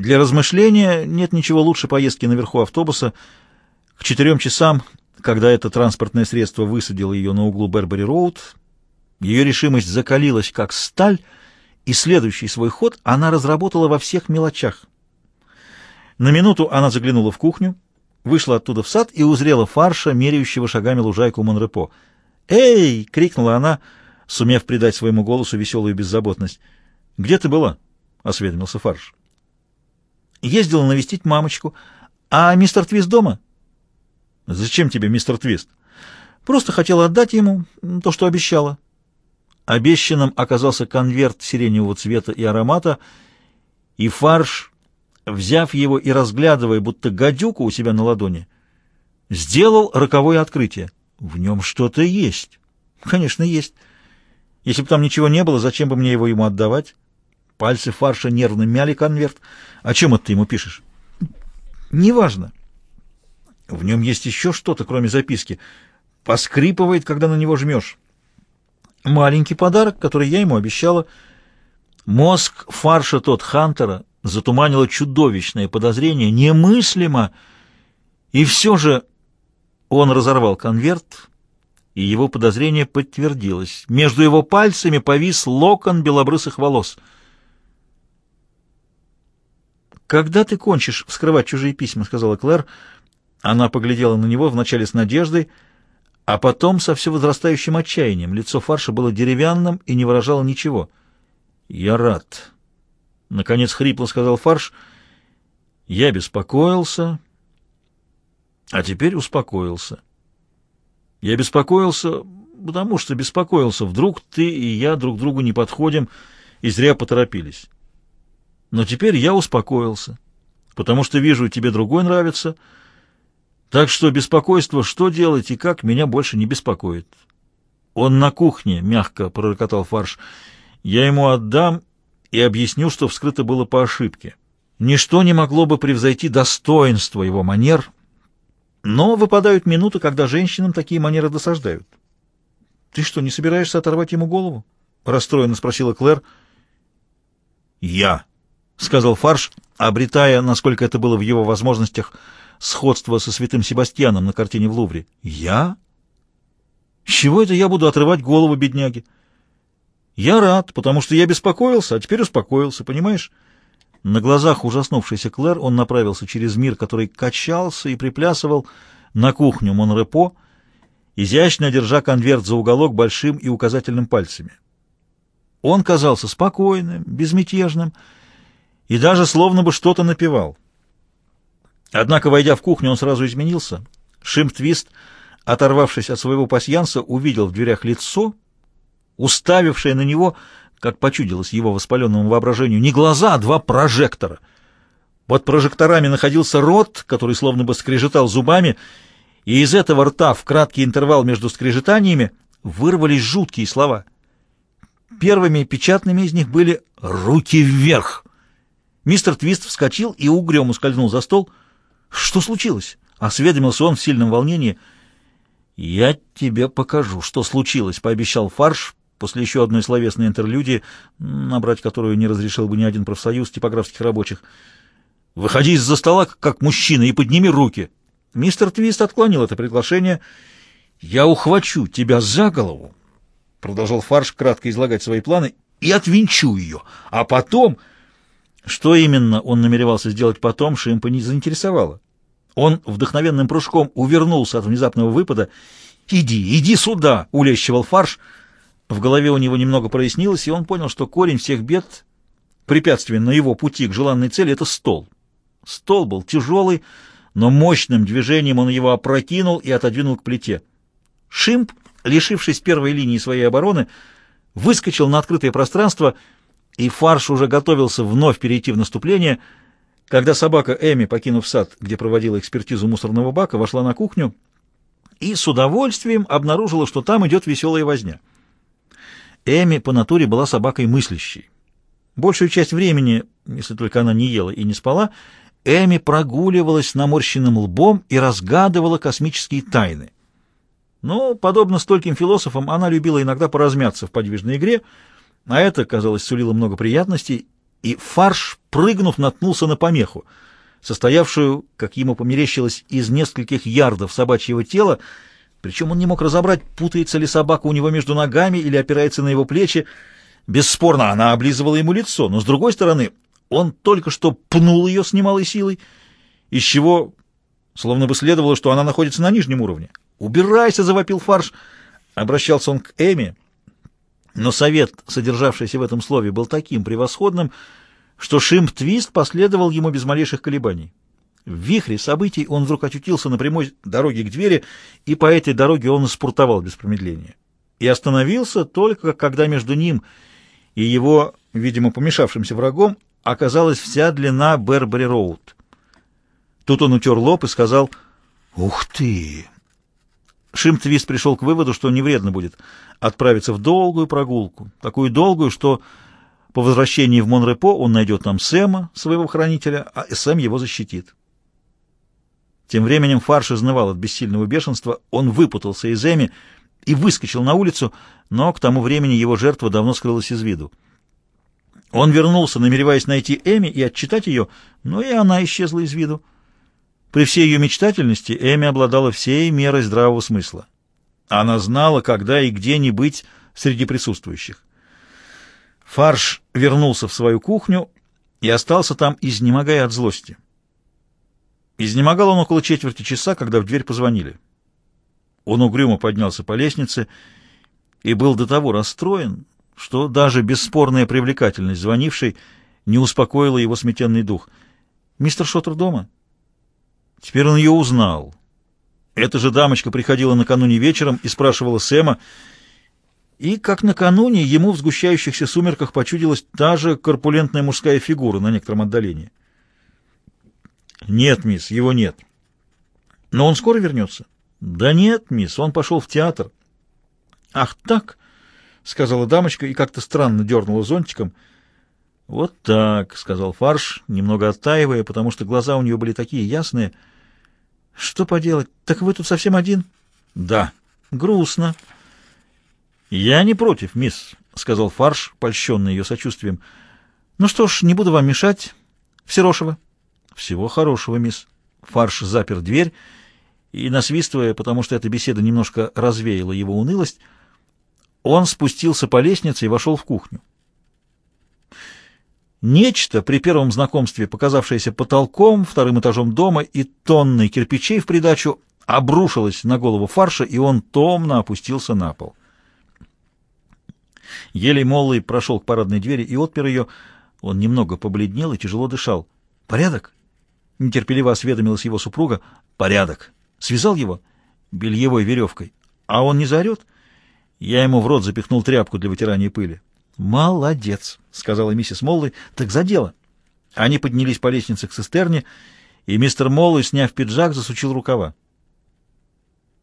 Для размышления нет ничего лучше поездки наверху автобуса. К четырем часам, когда это транспортное средство высадило ее на углу Бербери-Роуд, ее решимость закалилась, как сталь, и следующий свой ход она разработала во всех мелочах. На минуту она заглянула в кухню, вышла оттуда в сад и узрела фарша, меряющего шагами лужайку Монрепо. «Эй!» — крикнула она, сумев придать своему голосу веселую беззаботность. «Где ты была?» — осведомился фарш. Ездила навестить мамочку. А мистер Твист дома? Зачем тебе мистер Твист? Просто хотела отдать ему то, что обещала. Обещанным оказался конверт сиреневого цвета и аромата, и фарш, взяв его и разглядывая, будто гадюку у себя на ладони, сделал роковое открытие. В нем что-то есть. Конечно, есть. Если бы там ничего не было, зачем бы мне его ему отдавать? Пальцы фарша нервно мяли конверт. «О чем это ты ему пишешь?» «Неважно. В нем есть еще что-то, кроме записки. Поскрипывает, когда на него жмешь. Маленький подарок, который я ему обещала. Мозг фарша тот Хантера затуманило чудовищное подозрение, немыслимо. И все же он разорвал конверт, и его подозрение подтвердилось. Между его пальцами повис локон белобрысых волос — «Когда ты кончишь вскрывать чужие письма?» — сказала Клэр. Она поглядела на него вначале с надеждой, а потом со все возрастающим отчаянием. Лицо фарша было деревянным и не выражало ничего. «Я рад», — наконец хрипло сказал фарш. «Я беспокоился, а теперь успокоился. Я беспокоился, потому что беспокоился. Вдруг ты и я друг другу не подходим и зря поторопились». Но теперь я успокоился, потому что вижу, тебе другой нравится. Так что беспокойство, что делать и как, меня больше не беспокоит. Он на кухне, мягко пророкотал фарш. Я ему отдам и объясню, что вскрыто было по ошибке. Ничто не могло бы превзойти достоинство его манер, но выпадают минуты, когда женщинам такие манеры досаждают. — Ты что, не собираешься оторвать ему голову? — расстроенно спросила Клэр. — Я. — сказал Фарш, обретая, насколько это было в его возможностях, сходство со святым Себастьяном на картине в Лувре. «Я? С чего это я буду отрывать голову бедняги?» «Я рад, потому что я беспокоился, а теперь успокоился, понимаешь?» На глазах ужаснувшейся Клэр он направился через мир, который качался и приплясывал, на кухню Монрепо, изящно держа конверт за уголок большим и указательным пальцами. Он казался спокойным, безмятежным, и даже словно бы что-то напевал. Однако, войдя в кухню, он сразу изменился. Шимптвист, оторвавшись от своего пасьянса, увидел в дверях лицо, уставившее на него, как почудилось его воспаленному воображению, не глаза, а два прожектора. Под прожекторами находился рот, который словно бы скрежетал зубами, и из этого рта в краткий интервал между скрежетаниями вырвались жуткие слова. Первыми печатными из них были «руки вверх». Мистер Твист вскочил и угрюмо скользнул за стол. «Что случилось?» — осведомился он в сильном волнении. «Я тебе покажу, что случилось», — пообещал Фарш после еще одной словесной интерлюдии, набрать которую не разрешил бы ни один профсоюз типографских рабочих. «Выходи из-за стола, как мужчина, и подними руки». Мистер Твист отклонил это приглашение. «Я ухвачу тебя за голову», — продолжал Фарш кратко излагать свои планы, — «и отвинчу ее, а потом...» Что именно он намеревался сделать потом, Шимпа не заинтересовало. Он вдохновенным прыжком увернулся от внезапного выпада. «Иди, иди сюда!» — улещивал фарш. В голове у него немного прояснилось, и он понял, что корень всех бед, препятствие на его пути к желанной цели — это стол. Стол был тяжелый, но мощным движением он его опрокинул и отодвинул к плите. Шимп, лишившись первой линии своей обороны, выскочил на открытое пространство — и фарш уже готовился вновь перейти в наступление, когда собака Эми, покинув сад, где проводила экспертизу мусорного бака, вошла на кухню и с удовольствием обнаружила, что там идет веселая возня. Эми по натуре была собакой мыслящей. Большую часть времени, если только она не ела и не спала, Эми прогуливалась наморщенным лбом и разгадывала космические тайны. Но, подобно стольким философам, она любила иногда поразмяться в подвижной игре — а это, казалось, сулило много приятностей, и фарш, прыгнув, наткнулся на помеху, состоявшую, как ему померещилось, из нескольких ярдов собачьего тела, причем он не мог разобрать, путается ли собака у него между ногами или опирается на его плечи. Бесспорно, она облизывала ему лицо, но, с другой стороны, он только что пнул ее с немалой силой, из чего словно бы следовало, что она находится на нижнем уровне. «Убирайся!» — завопил фарш. Обращался он к Эми, но совет, содержавшийся в этом слове, был таким превосходным, что Шимп-Твист последовал ему без малейших колебаний. В вихре событий он вдруг очутился на прямой дороге к двери, и по этой дороге он спортовал без промедления. И остановился только, когда между ним и его, видимо, помешавшимся врагом оказалась вся длина Бербери-Роуд. Тут он утер лоб и сказал «Ух ты!». Шимтвист пришел к выводу, что не вредно будет отправиться в долгую прогулку, такую долгую, что по возвращении в Монрепо он найдет там Сэма, своего хранителя, а Сэм его защитит. Тем временем Фарш изнывал от бессильного бешенства, он выпутался из Эми и выскочил на улицу, но к тому времени его жертва давно скрылась из виду. Он вернулся, намереваясь найти Эми и отчитать ее, но и она исчезла из виду. При всей ее мечтательности Эми обладала всей мерой здравого смысла. Она знала, когда и где не быть среди присутствующих. Фарш вернулся в свою кухню и остался там, изнемогая от злости. Изнемогал он около четверти часа, когда в дверь позвонили. Он угрюмо поднялся по лестнице и был до того расстроен, что даже бесспорная привлекательность звонившей не успокоила его сметенный дух. «Мистер Шоттер дома?» Теперь он ее узнал. Эта же дамочка приходила накануне вечером и спрашивала Сэма, и, как накануне, ему в сгущающихся сумерках почудилась та же корпулентная мужская фигура на некотором отдалении. «Нет, мисс, его нет». «Но он скоро вернется?» «Да нет, мисс, он пошел в театр». «Ах так?» — сказала дамочка и как-то странно дернула зонтиком. «Вот так», — сказал Фарш, немного оттаивая, потому что глаза у нее были такие ясные. «Что поделать? Так вы тут совсем один?» «Да». «Грустно». «Я не против, мисс», — сказал Фарш, польщенный ее сочувствием. «Ну что ж, не буду вам мешать. Всерошева». «Всего хорошего, мисс». Фарш запер дверь и, насвистывая, потому что эта беседа немножко развеяла его унылость, он спустился по лестнице и вошел в кухню. Нечто, при первом знакомстве показавшееся потолком, вторым этажом дома и тонной кирпичей в придачу, обрушилось на голову фарша, и он томно опустился на пол. Еле Моллый прошел к парадной двери и отпер ее. Он немного побледнел и тяжело дышал. «Порядок?» — нетерпеливо осведомилась его супруга. «Порядок. Связал его?» «Бельевой веревкой. А он не заорет?» Я ему в рот запихнул тряпку для вытирания пыли. «Молодец», — сказала миссис Моллой. «Так за дело». Они поднялись по лестнице к цистерне, и мистер Моллой, сняв пиджак, засучил рукава.